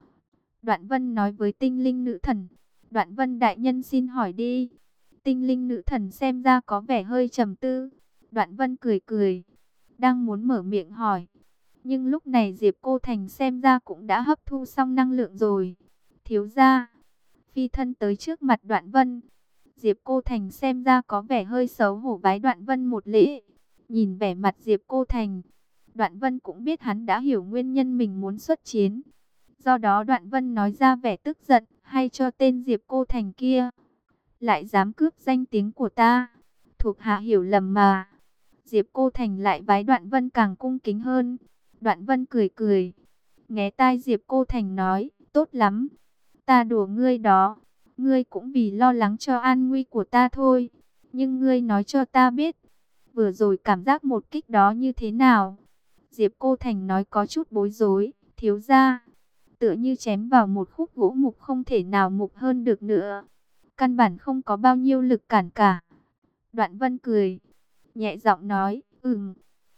Đoạn Vân nói với tinh linh nữ thần, Đoạn Vân đại nhân xin hỏi đi. Tinh linh nữ thần xem ra có vẻ hơi trầm tư. Đoạn Vân cười cười, đang muốn mở miệng hỏi. Nhưng lúc này Diệp Cô Thành xem ra cũng đã hấp thu xong năng lượng rồi. Thiếu ra, phi thân tới trước mặt Đoạn Vân. Diệp Cô Thành xem ra có vẻ hơi xấu hổ bái Đoạn Vân một lễ. Nhìn vẻ mặt Diệp Cô Thành, Đoạn Vân cũng biết hắn đã hiểu nguyên nhân mình muốn xuất chiến. Do đó Đoạn Vân nói ra vẻ tức giận, hay cho tên Diệp Cô Thành kia. Lại dám cướp danh tiếng của ta. Thuộc hạ hiểu lầm mà. Diệp Cô Thành lại bái Đoạn Vân càng cung kính hơn. Đoạn Vân cười cười. Nghe tai Diệp Cô Thành nói, tốt lắm. Ta đùa ngươi đó. Ngươi cũng vì lo lắng cho an nguy của ta thôi. Nhưng ngươi nói cho ta biết. Vừa rồi cảm giác một kích đó như thế nào? Diệp Cô Thành nói có chút bối rối. Thiếu ra. Tựa như chém vào một khúc gỗ mục không thể nào mục hơn được nữa. Căn bản không có bao nhiêu lực cản cả. Đoạn Vân cười. Nhẹ giọng nói. Ừm,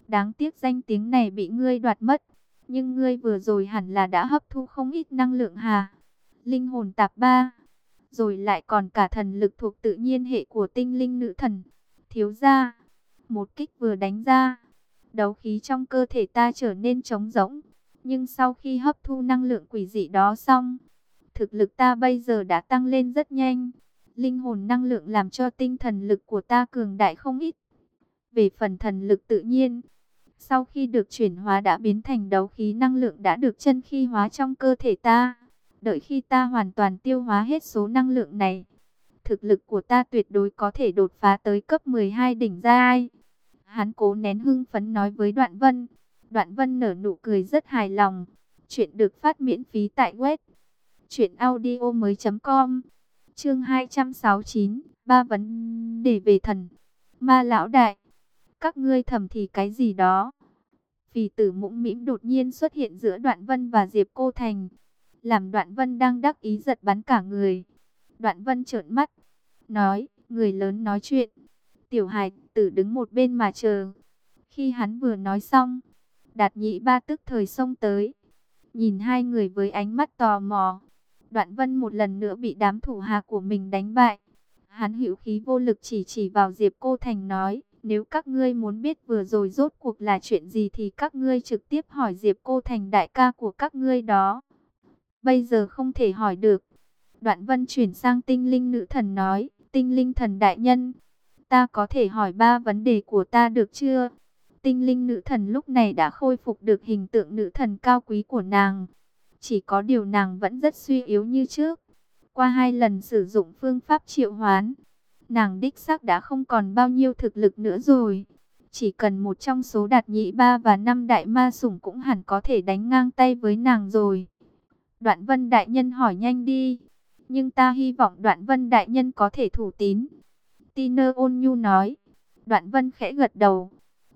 Đáng tiếc danh tiếng này bị ngươi đoạt mất. Nhưng ngươi vừa rồi hẳn là đã hấp thu không ít năng lượng hà. Linh hồn tạp ba. Rồi lại còn cả thần lực thuộc tự nhiên hệ của tinh linh nữ thần. Thiếu ra. Một kích vừa đánh ra. Đấu khí trong cơ thể ta trở nên trống rỗng. Nhưng sau khi hấp thu năng lượng quỷ dị đó xong. Thực lực ta bây giờ đã tăng lên rất nhanh. Linh hồn năng lượng làm cho tinh thần lực của ta cường đại không ít. Về phần thần lực tự nhiên, sau khi được chuyển hóa đã biến thành đấu khí năng lượng đã được chân khí hóa trong cơ thể ta. Đợi khi ta hoàn toàn tiêu hóa hết số năng lượng này, thực lực của ta tuyệt đối có thể đột phá tới cấp 12 đỉnh giai. Hắn cố nén hưng phấn nói với Đoạn Vân. Đoạn Vân nở nụ cười rất hài lòng. Chuyện được phát miễn phí tại web mới com, Chương 269, ba vấn đề về thần. Ma lão đại các ngươi thầm thì cái gì đó. Vì tử mũm mĩm đột nhiên xuất hiện giữa Đoạn Vân và Diệp Cô Thành. Làm Đoạn Vân đang đắc ý giật bắn cả người. Đoạn Vân trợn mắt. Nói, người lớn nói chuyện. Tiểu hài tử đứng một bên mà chờ. Khi hắn vừa nói xong, đạt nhị ba tức thời xông tới. Nhìn hai người với ánh mắt tò mò. Đoạn Vân một lần nữa bị đám thủ hạ của mình đánh bại. Hắn hữu khí vô lực chỉ chỉ vào Diệp Cô Thành nói. Nếu các ngươi muốn biết vừa rồi rốt cuộc là chuyện gì thì các ngươi trực tiếp hỏi Diệp Cô Thành đại ca của các ngươi đó. Bây giờ không thể hỏi được. Đoạn vân chuyển sang tinh linh nữ thần nói, tinh linh thần đại nhân, ta có thể hỏi ba vấn đề của ta được chưa? Tinh linh nữ thần lúc này đã khôi phục được hình tượng nữ thần cao quý của nàng. Chỉ có điều nàng vẫn rất suy yếu như trước. Qua hai lần sử dụng phương pháp triệu hoán, nàng đích xác đã không còn bao nhiêu thực lực nữa rồi. Chỉ cần một trong số đạt nhị ba và năm đại ma sủng cũng hẳn có thể đánh ngang tay với nàng rồi. Đoạn vân đại nhân hỏi nhanh đi. Nhưng ta hy vọng đoạn vân đại nhân có thể thủ tín. Tiner ôn nhu nói. Đoạn vân khẽ gật đầu.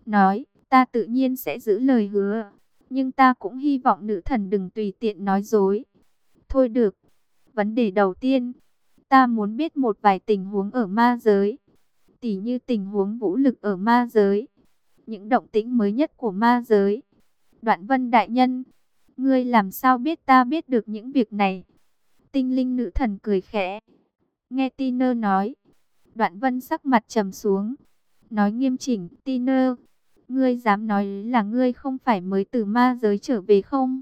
Nói, ta tự nhiên sẽ giữ lời hứa. Nhưng ta cũng hy vọng nữ thần đừng tùy tiện nói dối. Thôi được. Vấn đề đầu tiên Ta muốn biết một vài tình huống ở ma giới. Tỉ như tình huống vũ lực ở ma giới. Những động tĩnh mới nhất của ma giới. Đoạn vân đại nhân. Ngươi làm sao biết ta biết được những việc này? Tinh linh nữ thần cười khẽ. Nghe Tiner nói. Đoạn vân sắc mặt trầm xuống. Nói nghiêm chỉnh. Tiner. Ngươi dám nói là ngươi không phải mới từ ma giới trở về không?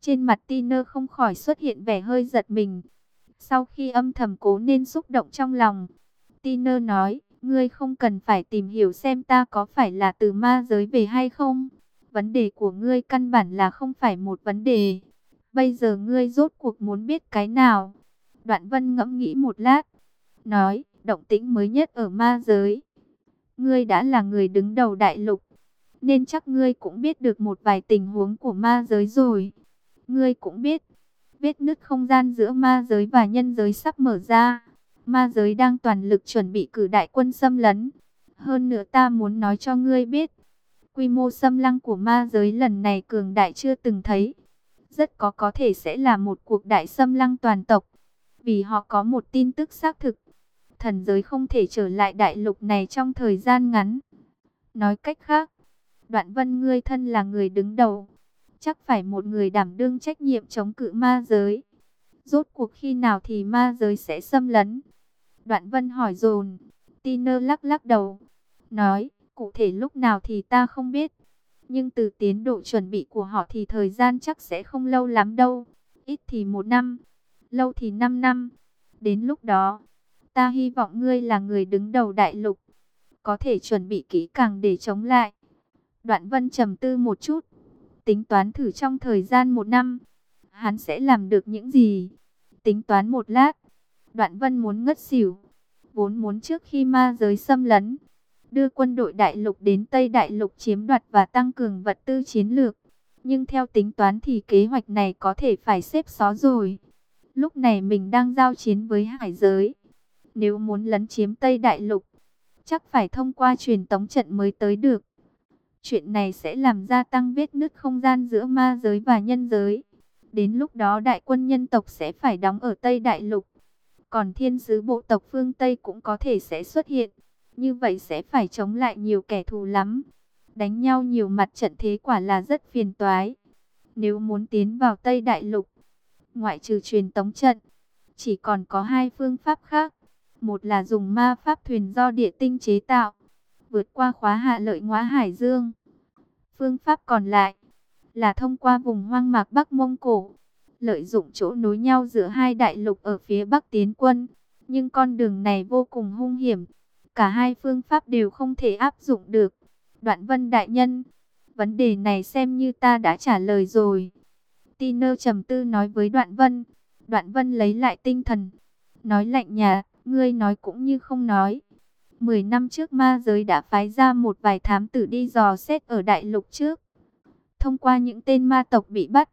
Trên mặt Tiner không khỏi xuất hiện vẻ hơi giật mình. Sau khi âm thầm cố nên xúc động trong lòng, Tiner nói, ngươi không cần phải tìm hiểu xem ta có phải là từ ma giới về hay không. Vấn đề của ngươi căn bản là không phải một vấn đề. Bây giờ ngươi rốt cuộc muốn biết cái nào? Đoạn vân ngẫm nghĩ một lát. Nói, động tĩnh mới nhất ở ma giới. Ngươi đã là người đứng đầu đại lục. Nên chắc ngươi cũng biết được một vài tình huống của ma giới rồi. Ngươi cũng biết, vết nứt không gian giữa ma giới và nhân giới sắp mở ra. Ma giới đang toàn lực chuẩn bị cử đại quân xâm lấn. Hơn nữa ta muốn nói cho ngươi biết, quy mô xâm lăng của ma giới lần này cường đại chưa từng thấy. Rất có có thể sẽ là một cuộc đại xâm lăng toàn tộc. Vì họ có một tin tức xác thực. Thần giới không thể trở lại đại lục này trong thời gian ngắn. Nói cách khác, đoạn vân ngươi thân là người đứng đầu. Chắc phải một người đảm đương trách nhiệm chống cự ma giới. Rốt cuộc khi nào thì ma giới sẽ xâm lấn? Đoạn vân hỏi dồn. Tiner lắc lắc đầu. Nói, cụ thể lúc nào thì ta không biết. Nhưng từ tiến độ chuẩn bị của họ thì thời gian chắc sẽ không lâu lắm đâu. Ít thì một năm, lâu thì năm năm. Đến lúc đó, ta hy vọng ngươi là người đứng đầu đại lục. Có thể chuẩn bị kỹ càng để chống lại. Đoạn vân trầm tư một chút. Tính toán thử trong thời gian một năm. Hắn sẽ làm được những gì? Tính toán một lát. Đoạn vân muốn ngất xỉu. Vốn muốn trước khi ma giới xâm lấn, đưa quân đội đại lục đến Tây Đại lục chiếm đoạt và tăng cường vật tư chiến lược. Nhưng theo tính toán thì kế hoạch này có thể phải xếp xó rồi. Lúc này mình đang giao chiến với hải giới. Nếu muốn lấn chiếm Tây Đại lục, chắc phải thông qua truyền tống trận mới tới được. Chuyện này sẽ làm gia tăng vết nứt không gian giữa ma giới và nhân giới. Đến lúc đó đại quân nhân tộc sẽ phải đóng ở Tây Đại Lục. Còn thiên sứ bộ tộc phương Tây cũng có thể sẽ xuất hiện. Như vậy sẽ phải chống lại nhiều kẻ thù lắm. Đánh nhau nhiều mặt trận thế quả là rất phiền toái. Nếu muốn tiến vào Tây Đại Lục, ngoại trừ truyền tống trận, chỉ còn có hai phương pháp khác. Một là dùng ma pháp thuyền do địa tinh chế tạo, vượt qua khóa hạ lợi ngõa Hải Dương. Phương pháp còn lại là thông qua vùng hoang mạc Bắc Mông Cổ, lợi dụng chỗ nối nhau giữa hai đại lục ở phía Bắc tiến quân. Nhưng con đường này vô cùng hung hiểm, Cả hai phương pháp đều không thể áp dụng được. Đoạn vân đại nhân, vấn đề này xem như ta đã trả lời rồi. Tiner trầm tư nói với đoạn vân. Đoạn vân lấy lại tinh thần. Nói lạnh nhạt ngươi nói cũng như không nói. Mười năm trước ma giới đã phái ra một vài thám tử đi dò xét ở đại lục trước. Thông qua những tên ma tộc bị bắt,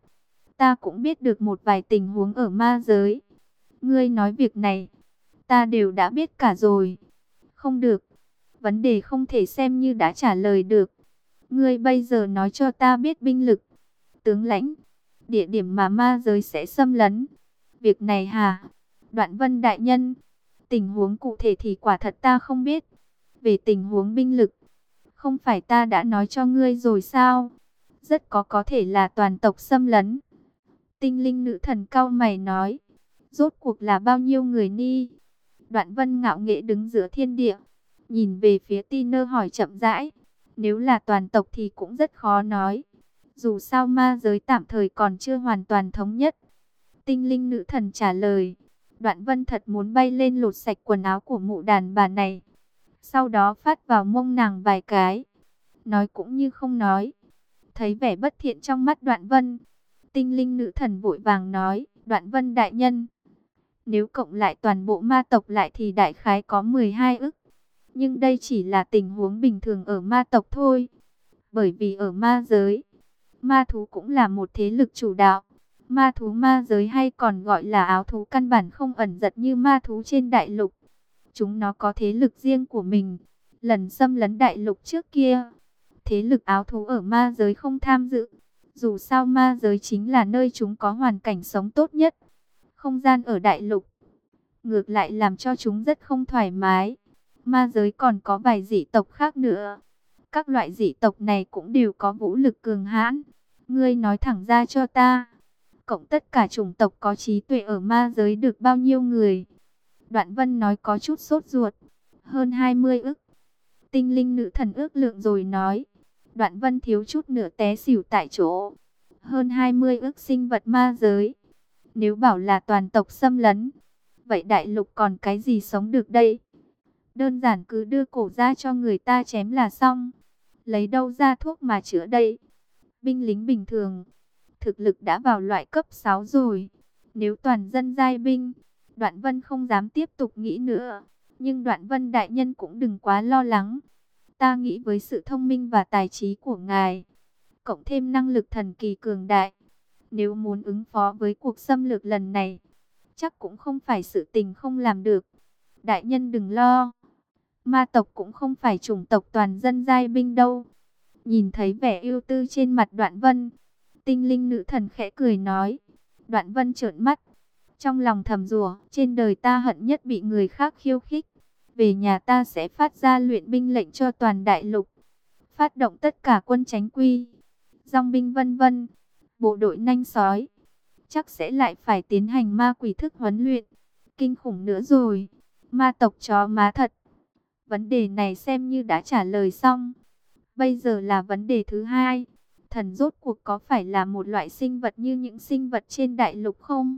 ta cũng biết được một vài tình huống ở ma giới. Ngươi nói việc này, ta đều đã biết cả rồi. Không được. Vấn đề không thể xem như đã trả lời được. Ngươi bây giờ nói cho ta biết binh lực. Tướng lãnh. Địa điểm mà ma giới sẽ xâm lấn. Việc này hả? Đoạn vân đại nhân. Tình huống cụ thể thì quả thật ta không biết. Về tình huống binh lực. Không phải ta đã nói cho ngươi rồi sao? Rất có có thể là toàn tộc xâm lấn. Tinh linh nữ thần cao mày nói. Rốt cuộc là bao nhiêu người ni? Đoạn vân ngạo nghệ đứng giữa thiên địa, nhìn về phía Tiner hỏi chậm rãi. Nếu là toàn tộc thì cũng rất khó nói. Dù sao ma giới tạm thời còn chưa hoàn toàn thống nhất. Tinh linh nữ thần trả lời. Đoạn vân thật muốn bay lên lột sạch quần áo của mụ đàn bà này. Sau đó phát vào mông nàng vài cái. Nói cũng như không nói. Thấy vẻ bất thiện trong mắt đoạn vân. Tinh linh nữ thần vội vàng nói. Đoạn vân đại nhân. Nếu cộng lại toàn bộ ma tộc lại thì đại khái có 12 ức. Nhưng đây chỉ là tình huống bình thường ở ma tộc thôi. Bởi vì ở ma giới, ma thú cũng là một thế lực chủ đạo. Ma thú ma giới hay còn gọi là áo thú căn bản không ẩn giật như ma thú trên đại lục. Chúng nó có thế lực riêng của mình. Lần xâm lấn đại lục trước kia, thế lực áo thú ở ma giới không tham dự. Dù sao ma giới chính là nơi chúng có hoàn cảnh sống tốt nhất không gian ở đại lục. Ngược lại làm cho chúng rất không thoải mái. Ma giới còn có vài dị tộc khác nữa. Các loại dị tộc này cũng đều có vũ lực cường hãn. Ngươi nói thẳng ra cho ta. Cộng tất cả chủng tộc có trí tuệ ở ma giới được bao nhiêu người? Đoạn vân nói có chút sốt ruột. Hơn 20 ức. Tinh linh nữ thần ước lượng rồi nói. Đoạn vân thiếu chút nữa té xỉu tại chỗ. Hơn 20 ức sinh vật ma giới nếu bảo là toàn tộc xâm lấn, vậy đại lục còn cái gì sống được đây? Đơn giản cứ đưa cổ ra cho người ta chém là xong. Lấy đâu ra thuốc mà chữa đây? Binh lính bình thường, thực lực đã vào loại cấp 6 rồi. Nếu toàn dân giai binh, Đoạn Vân không dám tiếp tục nghĩ nữa. Nhưng Đoạn Vân đại nhân cũng đừng quá lo lắng. Ta nghĩ với sự thông minh và tài trí của ngài, cộng thêm năng lực thần kỳ cường đại, nếu muốn ứng phó với cuộc xâm lược lần này, chắc cũng không phải sự tình không làm được. Đại nhân đừng lo. Ma tộc cũng không phải chủng tộc toàn dân giai binh đâu. Nhìn thấy vẻ yêu tư trên mặt đoạn vân. Tinh linh nữ thần khẽ cười nói. Đoạn vân trợn mắt. Trong lòng thầm rủa, trên đời ta hận nhất bị người khác khiêu khích. Về nhà ta sẽ phát ra luyện binh lệnh cho toàn đại lục. Phát động tất cả quân tránh quy. Dòng binh vân vân. Bộ đội nanh sói. Chắc sẽ lại phải tiến hành ma quỷ thức huấn luyện. Kinh khủng nữa rồi. Ma tộc chó má thật. Vấn đề này xem như đã trả lời xong. Bây giờ là vấn đề thứ hai. Thần rốt cuộc có phải là một loại sinh vật như những sinh vật trên đại lục không?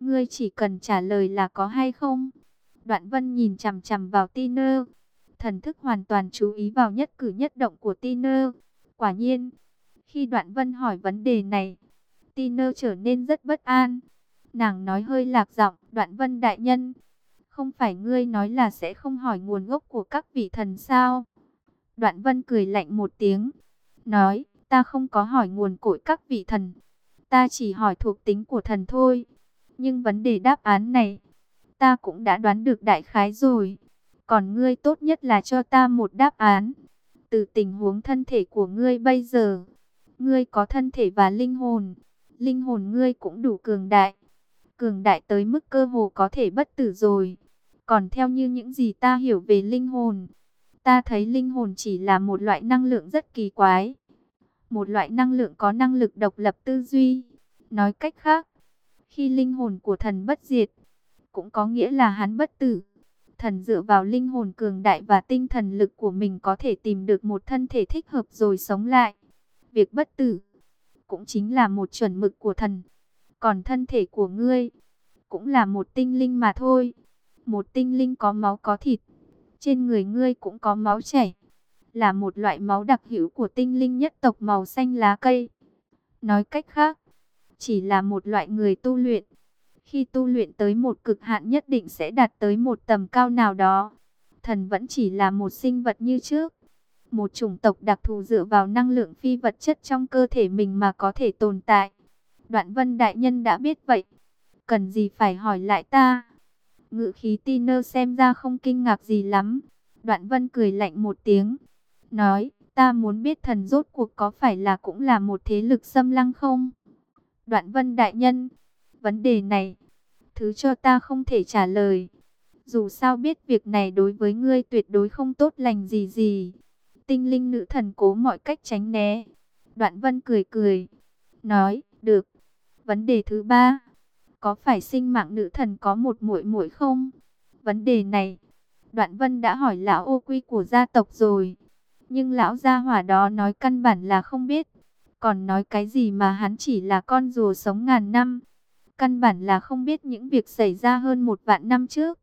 Ngươi chỉ cần trả lời là có hay không? Đoạn vân nhìn chằm chằm vào Tiner. Thần thức hoàn toàn chú ý vào nhất cử nhất động của Tiner. Quả nhiên, khi đoạn vân hỏi vấn đề này, Tiner trở nên rất bất an. Nàng nói hơi lạc giọng, đoạn vân đại nhân. Không phải ngươi nói là sẽ không hỏi nguồn gốc của các vị thần sao? Đoạn vân cười lạnh một tiếng. Nói, ta không có hỏi nguồn cội các vị thần. Ta chỉ hỏi thuộc tính của thần thôi. Nhưng vấn đề đáp án này, ta cũng đã đoán được đại khái rồi. Còn ngươi tốt nhất là cho ta một đáp án. Từ tình huống thân thể của ngươi bây giờ, ngươi có thân thể và linh hồn. Linh hồn ngươi cũng đủ cường đại. Cường đại tới mức cơ hồ có thể bất tử rồi. Còn theo như những gì ta hiểu về linh hồn, ta thấy linh hồn chỉ là một loại năng lượng rất kỳ quái. Một loại năng lượng có năng lực độc lập tư duy. Nói cách khác, khi linh hồn của thần bất diệt, cũng có nghĩa là hắn bất tử. Thần dựa vào linh hồn cường đại và tinh thần lực của mình có thể tìm được một thân thể thích hợp rồi sống lại. Việc bất tử cũng chính là một chuẩn mực của thần. Còn thân thể của ngươi cũng là một tinh linh mà thôi. Một tinh linh có máu có thịt, trên người ngươi cũng có máu chảy. Là một loại máu đặc hữu của tinh linh nhất tộc màu xanh lá cây. Nói cách khác, chỉ là một loại người tu luyện. Khi tu luyện tới một cực hạn nhất định sẽ đạt tới một tầm cao nào đó. Thần vẫn chỉ là một sinh vật như trước. Một chủng tộc đặc thù dựa vào năng lượng phi vật chất trong cơ thể mình mà có thể tồn tại. Đoạn vân đại nhân đã biết vậy. Cần gì phải hỏi lại ta? Ngự khí Tiner xem ra không kinh ngạc gì lắm. Đoạn vân cười lạnh một tiếng. Nói, ta muốn biết thần rốt cuộc có phải là cũng là một thế lực xâm lăng không? Đoạn vân đại nhân, vấn đề này, thứ cho ta không thể trả lời. Dù sao biết việc này đối với ngươi tuyệt đối không tốt lành gì gì. Tinh linh nữ thần cố mọi cách tránh né. Đoạn vân cười cười. Nói, được. Vấn đề thứ ba. Có phải sinh mạng nữ thần có một muội muội không? Vấn đề này. Đoạn vân đã hỏi lão ô quy của gia tộc rồi. Nhưng lão gia hỏa đó nói căn bản là không biết. Còn nói cái gì mà hắn chỉ là con rùa sống ngàn năm. Căn bản là không biết những việc xảy ra hơn một vạn năm trước.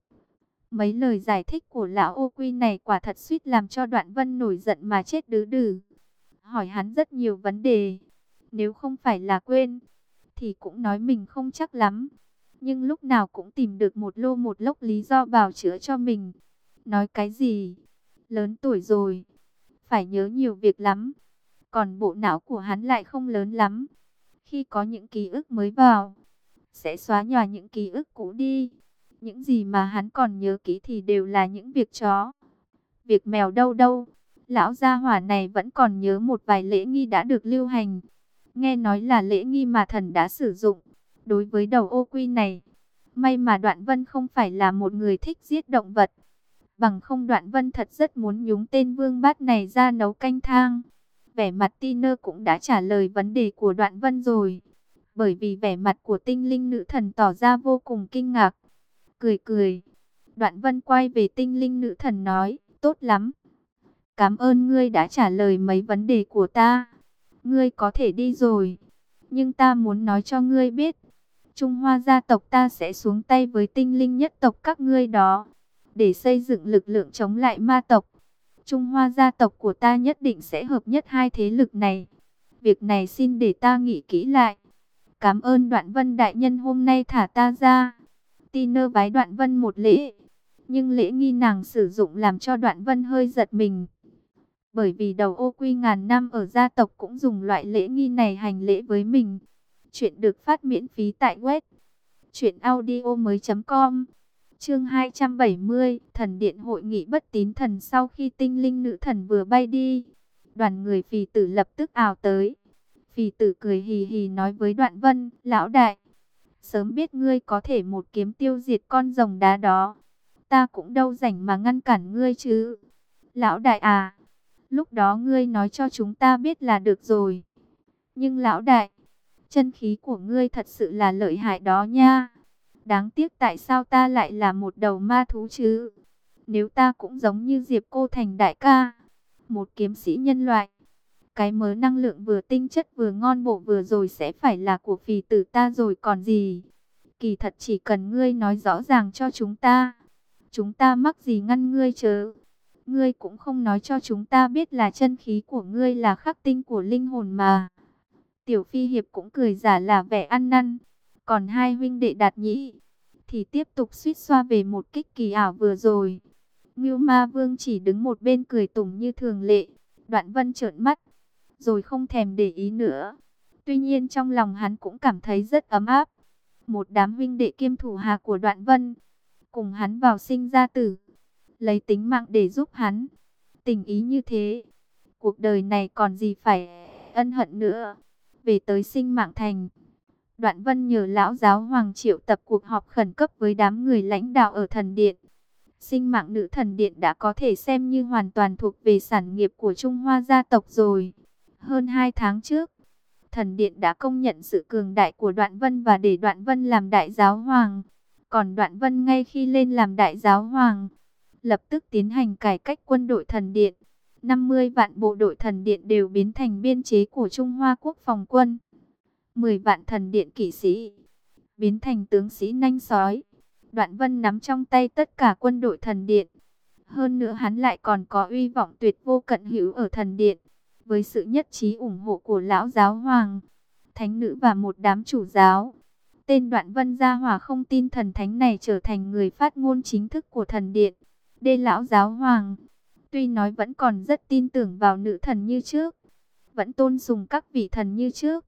Mấy lời giải thích của lão ô quy này quả thật suýt làm cho đoạn vân nổi giận mà chết đứ đừ. Hỏi hắn rất nhiều vấn đề. Nếu không phải là quên, thì cũng nói mình không chắc lắm. Nhưng lúc nào cũng tìm được một lô một lốc lý do bào chữa cho mình. Nói cái gì? Lớn tuổi rồi. Phải nhớ nhiều việc lắm. Còn bộ não của hắn lại không lớn lắm. Khi có những ký ức mới vào, sẽ xóa nhòa những ký ức cũ đi. Những gì mà hắn còn nhớ kỹ thì đều là những việc chó. Việc mèo đâu đâu. Lão gia hỏa này vẫn còn nhớ một vài lễ nghi đã được lưu hành. Nghe nói là lễ nghi mà thần đã sử dụng. Đối với đầu ô quy này, may mà Đoạn Vân không phải là một người thích giết động vật. Bằng không Đoạn Vân thật rất muốn nhúng tên vương bát này ra nấu canh thang. Vẻ mặt tina cũng đã trả lời vấn đề của Đoạn Vân rồi. Bởi vì vẻ mặt của tinh linh nữ thần tỏ ra vô cùng kinh ngạc cười cười. Đoạn vân quay về tinh linh nữ thần nói, tốt lắm. Cảm ơn ngươi đã trả lời mấy vấn đề của ta. Ngươi có thể đi rồi. Nhưng ta muốn nói cho ngươi biết. Trung Hoa gia tộc ta sẽ xuống tay với tinh linh nhất tộc các ngươi đó. Để xây dựng lực lượng chống lại ma tộc. Trung Hoa gia tộc của ta nhất định sẽ hợp nhất hai thế lực này. Việc này xin để ta nghĩ kỹ lại. cảm ơn đoạn vân đại nhân hôm nay thả ta ra. Tiner vái đoạn vân một lễ, nhưng lễ nghi nàng sử dụng làm cho đoạn vân hơi giật mình. Bởi vì đầu ô quy ngàn năm ở gia tộc cũng dùng loại lễ nghi này hành lễ với mình. Chuyện được phát miễn phí tại web truyệnaudiomoi.com. Chương 270, Thần điện hội nghị bất tín thần sau khi tinh linh nữ thần vừa bay đi, đoàn người phì tử lập tức ào tới. Phì tử cười hì hì nói với Đoạn Vân, lão đại, sớm biết ngươi có thể một kiếm tiêu diệt con rồng đá đó, ta cũng đâu rảnh mà ngăn cản ngươi chứ. Lão đại à, lúc đó ngươi nói cho chúng ta biết là được rồi. Nhưng lão đại, chân khí của ngươi thật sự là lợi hại đó nha. Đáng tiếc tại sao ta lại là một đầu ma thú chứ? Nếu ta cũng giống như Diệp Cô Thành đại ca, một kiếm sĩ nhân loại, cái mớ năng lượng vừa tinh chất vừa ngon bộ vừa rồi sẽ phải là của phì tử ta rồi còn gì. Kỳ thật chỉ cần ngươi nói rõ ràng cho chúng ta, chúng ta mắc gì ngăn ngươi chớ. Ngươi cũng không nói cho chúng ta biết là chân khí của ngươi là khắc tinh của linh hồn mà. Tiểu Phi Hiệp cũng cười giả là vẻ ăn năn. Còn hai huynh đệ đạt nhĩ, thì tiếp tục suýt xoa về một kích kỳ ảo vừa rồi. Ngưu Ma Vương chỉ đứng một bên cười tủm như thường lệ. Đoạn Vân trợn mắt, rồi không thèm để ý nữa. Tuy nhiên trong lòng hắn cũng cảm thấy rất ấm áp. Một đám huynh đệ kiêm thủ hạ của Đoạn Vân, cùng hắn vào sinh ra tử, lấy tính mạng để giúp hắn. Tình ý như thế, cuộc đời này còn gì phải ân hận nữa. Về tới sinh mạng thành, Đoạn Vân nhờ lão giáo hoàng triệu tập cuộc họp khẩn cấp với đám người lãnh đạo ở thần điện. Sinh mạng nữ thần điện đã có thể xem như hoàn toàn thuộc về sản nghiệp của Trung Hoa gia tộc rồi. Hơn 2 tháng trước, thần điện đã công nhận sự cường đại của Đoạn Vân và để Đoạn Vân làm đại giáo hoàng. Còn Đoạn Vân ngay khi lên làm đại giáo hoàng, lập tức tiến hành cải cách quân đội thần điện. 50 vạn bộ đội thần điện đều biến thành biên chế của Trung Hoa Quốc phòng quân. 10 vạn thần điện kỵ sĩ, biến thành tướng sĩ nanh sói. Đoạn vân nắm trong tay tất cả quân đội thần điện. Hơn nữa hắn lại còn có uy vọng tuyệt vô cận hữu ở thần điện. Với sự nhất trí ủng hộ của lão giáo hoàng, thánh nữ và một đám chủ giáo. Tên đoạn vân gia hòa không tin thần thánh này trở thành người phát ngôn chính thức của thần điện. Đê lão giáo hoàng, tuy nói vẫn còn rất tin tưởng vào nữ thần như trước, vẫn tôn dùng các vị thần như trước,